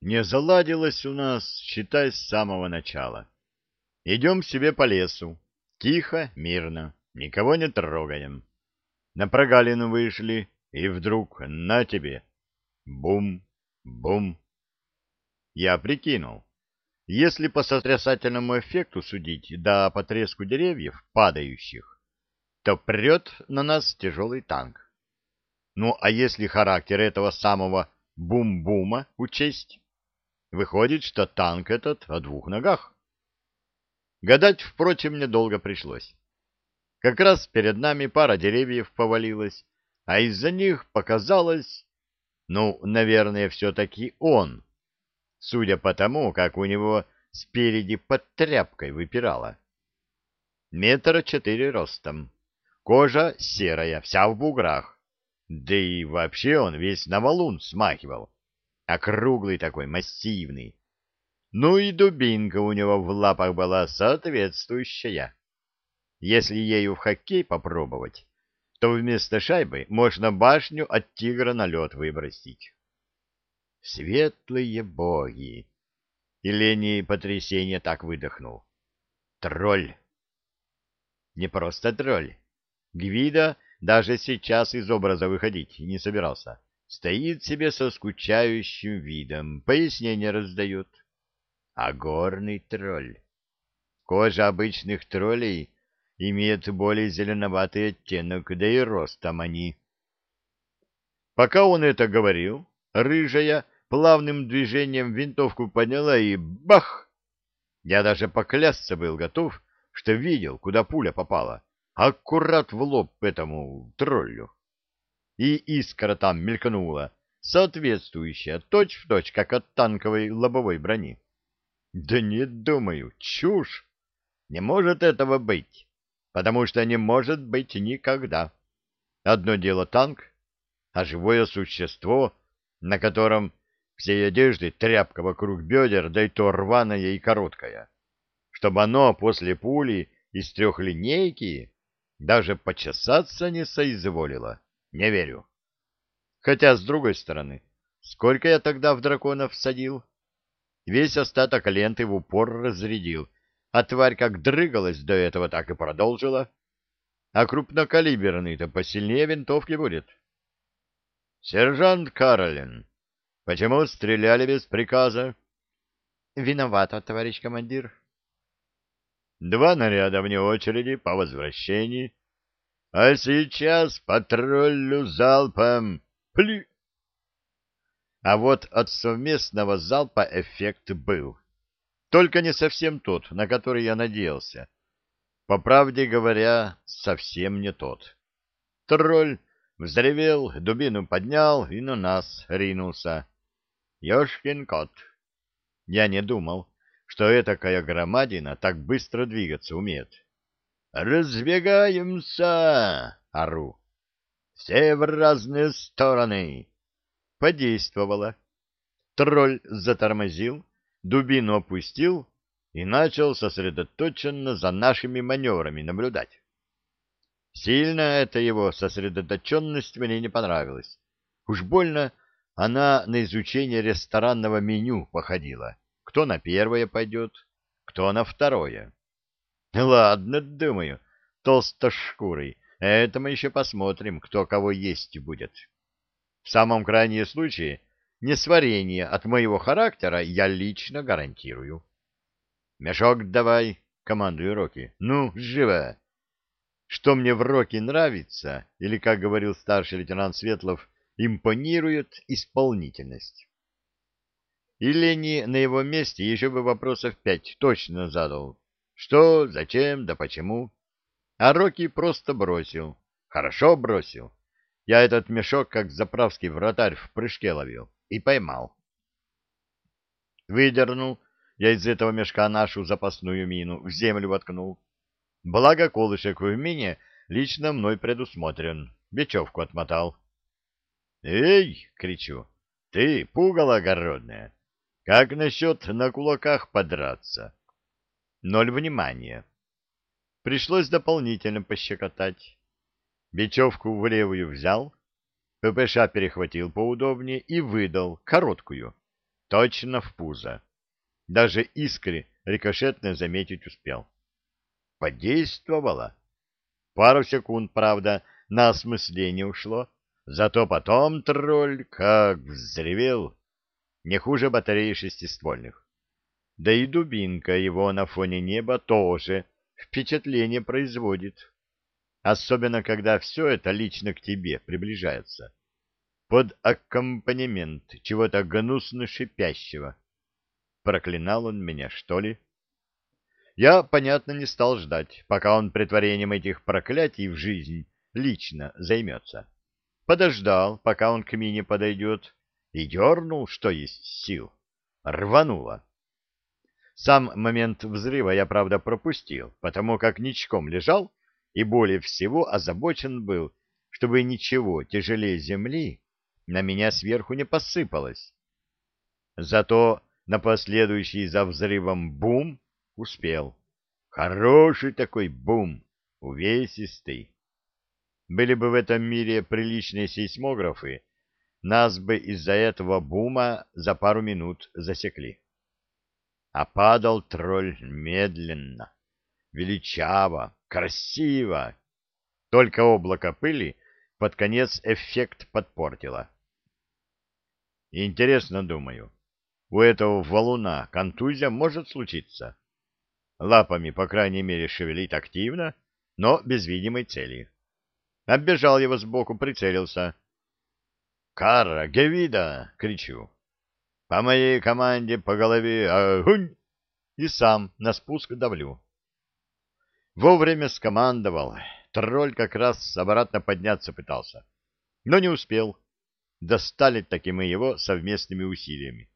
Не заладилось у нас, считай, с самого начала. Идем себе по лесу. Тихо, мирно, никого не трогаем. На прогалину вышли, и вдруг на тебе. Бум, бум. Я прикинул. Если по сотрясательному эффекту судить, да по треску деревьев, падающих, то прет на нас тяжелый танк. Ну, а если характер этого самого бум-бума учесть, выходит, что танк этот о двух ногах. Гадать, впрочем, недолго пришлось. Как раз перед нами пара деревьев повалилась, а из-за них показалось... Ну, наверное, все-таки он, судя по тому, как у него спереди под тряпкой выпирало. Метра четыре ростом, кожа серая, вся в буграх, да и вообще он весь на валун смахивал, округлый такой, массивный. Ну и дубинка у него в лапах была соответствующая. Если ею в хоккей попробовать, то вместо шайбы можно башню от тигра на лед выбросить. Светлые боги! И Лени потрясение так выдохнул. Тролль! Не просто тролль. Гвида даже сейчас из образа выходить не собирался. Стоит себе со скучающим видом, пояснение раздает. А горный тролль. Кожа обычных троллей имеет более зеленоватый оттенок, да и ростом они. Пока он это говорил, рыжая плавным движением винтовку подняла и бах! Я даже поклясться был готов, что видел, куда пуля попала. Аккурат в лоб этому троллю. И искра там мелькнула, соответствующая, точь-в-точь, точь, как от танковой лобовой брони. Да нет, думаю, чушь. Не может этого быть, потому что не может быть никогда. Одно дело танк, а живое существо, на котором всей одежды тряпка вокруг бедер, да и то рваная и короткая, чтобы оно после пули из трехлинейки даже почесаться не соизволило. Не верю. Хотя, с другой стороны, сколько я тогда в драконов садил? Весь остаток ленты в упор разрядил, а тварь как дрыгалась до этого, так и продолжила. А крупнокалиберный-то посильнее винтовки будет. — Сержант Каролин, Почему стреляли без приказа? Виновата, товарищ командир. Два наряда вне очереди по возвращении. А сейчас патрулю залпом. Пли! А вот от совместного залпа эффект был. Только не совсем тот, на который я надеялся. По правде говоря, совсем не тот. Тролль взревел, дубину поднял и на нас ринулся. Ёшкин кот. Я не думал, что этакая громадина так быстро двигаться умеет. «Разбегаемся!» — ору. «Все в разные стороны!» Подействовало. Тролль затормозил, дубину опустил и начал сосредоточенно за нашими маневрами наблюдать. Сильно эта его сосредоточенность мне не понравилась. Уж больно она на изучение ресторанного меню походила. Кто на первое пойдет, кто на второе. Ладно, думаю, толстошкурый, это мы еще посмотрим, кто кого есть будет. В самом крайнем случае, несварение от моего характера я лично гарантирую. Мешок давай, командую Роки. Ну, живо! Что мне в Роки нравится, или, как говорил старший лейтенант Светлов, импонирует исполнительность. И Лени на его месте еще бы вопросов пять точно задал. Что, зачем, да почему. А Рокки просто бросил. Хорошо бросил. Я этот мешок, как заправский вратарь, в прыжке ловил. И поймал. Выдернул я из этого мешка нашу запасную мину, в землю воткнул. Благо колышек в мине лично мной предусмотрен. Бечевку отмотал. «Эй!» — кричу. «Ты, пугало огородное! Как насчет на кулаках подраться?» Ноль внимания. Пришлось дополнительно пощекотать. Бечевку в левую взял, ППШ перехватил поудобнее и выдал короткую. точно в пузо. Даже искры рикошетно заметить успел. Подействовало. Пару секунд, правда, на осмысление ушло, зато потом тролль как взревел, не хуже батареи шестиствольных. Да и дубинка его на фоне неба тоже впечатление производит. Особенно, когда все это лично к тебе приближается. Под аккомпанемент чего-то гнусно шипящего. Проклинал он меня, что ли? Я, понятно, не стал ждать, пока он притворением этих проклятий в жизнь лично займется. Подождал, пока он к мине подойдет, и дернул, что есть сил. Рвануло. Сам момент взрыва я, правда, пропустил, потому как ничком лежал и более всего озабочен был, чтобы ничего тяжелее земли на меня сверху не посыпалось. Зато на последующий за взрывом бум успел. Хороший такой бум, увесистый. Были бы в этом мире приличные сейсмографы, нас бы из-за этого бума за пару минут засекли. А падал тролль медленно, величаво, красиво. Только облако пыли под конец эффект подпортило. Интересно, думаю, у этого валуна контузия может случиться. Лапами, по крайней мере, шевелит активно, но без видимой цели. Оббежал его сбоку, прицелился. «Кара, Гевида!» — кричу. «По моей команде по голове огонь!» И сам на спуск давлю. Вовремя скомандовал. Тролль как раз обратно подняться пытался. Но не успел. Достали таки мы его совместными усилиями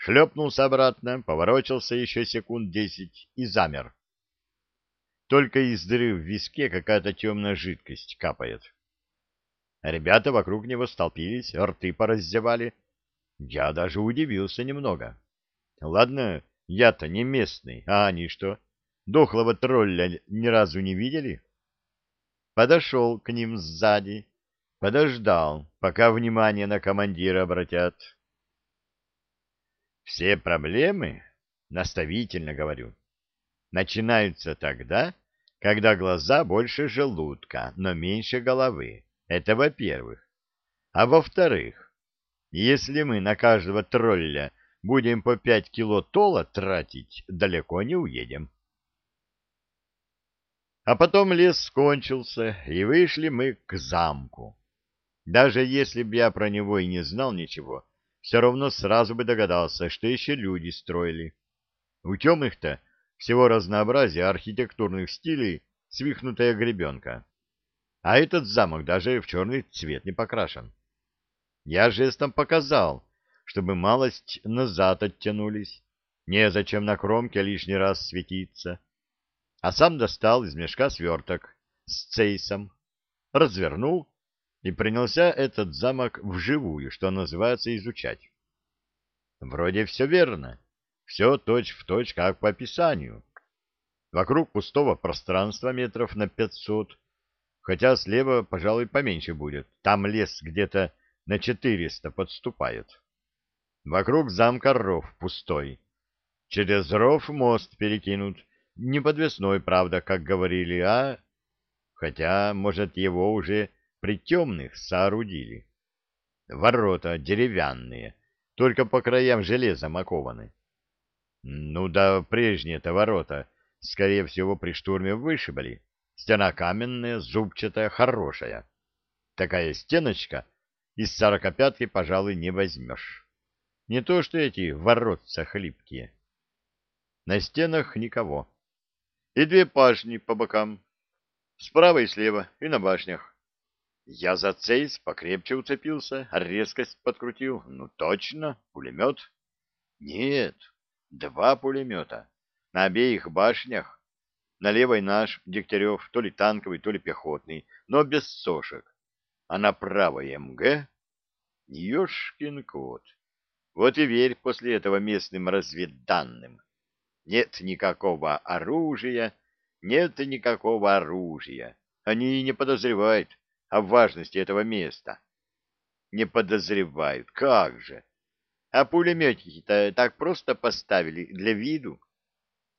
шлепнулся обратно, поворочился еще секунд десять и замер. Только из дыры в виске какая-то темная жидкость капает. Ребята вокруг него столпились, рты пораздевали. Я даже удивился немного. Ладно, я-то не местный, а они что, дохлого тролля ни разу не видели? Подошел к ним сзади, подождал, пока внимание на командира обратят. Все проблемы, наставительно говорю, начинаются тогда, когда глаза больше желудка, но меньше головы. Это во-первых. А во-вторых, если мы на каждого тролля будем по пять кило тола тратить, далеко не уедем. А потом лес скончился, и вышли мы к замку. Даже если б я про него и не знал ничего, все равно сразу бы догадался, что еще люди строили. У темных-то всего разнообразия архитектурных стилей свихнутая гребенка. А этот замок даже в черный цвет не покрашен. Я жестом показал, чтобы малость назад оттянулись. Незачем на кромке лишний раз светиться. А сам достал из мешка сверток с цейсом, развернул и принялся этот замок вживую, что называется, изучать. Вроде все верно, все точь-в-точь, как по описанию. Вокруг пустого пространства метров на пятьсот, хотя слева, пожалуй, поменьше будет, там лес где-то на четыреста подступает. Вокруг замка ров пустой. Через ров мост перекинут, не подвесной, правда, как говорили, а... Хотя, может, его уже при темных соорудили. Ворота деревянные, только по краям железом окованы. Ну да, прежние-то ворота, скорее всего, при штурме вышибали. Стена каменная, зубчатая, хорошая. Такая стеночка из сорокопятки, пожалуй, не возьмешь. Не то что эти воротца хлипкие. На стенах никого. И две башни по бокам. Справа и слева, и на башнях. Я за цейс покрепче уцепился, резкость подкрутил. Ну, точно, пулемет. Нет, два пулемета. На обеих башнях. На левой наш, Дегтярев, то ли танковый, то ли пехотный, но без сошек. А на правой МГ... Ёшкин кот. Вот и верь после этого местным разведданным. Нет никакого оружия, нет никакого оружия. Они и не подозревают, о важности этого места. Не подозревают, как же. А пулеметики-то так просто поставили для виду,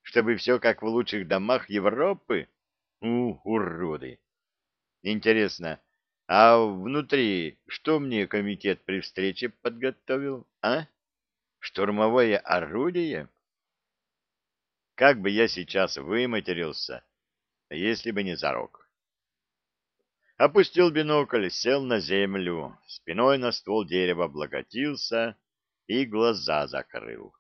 чтобы все как в лучших домах Европы. У, уроды! Интересно, а внутри что мне комитет при встрече подготовил, а? Штурмовое орудие? Как бы я сейчас выматерился, если бы не зарок. Опустил бинокль, сел на землю, спиной на ствол дерева облокотился и глаза закрыл.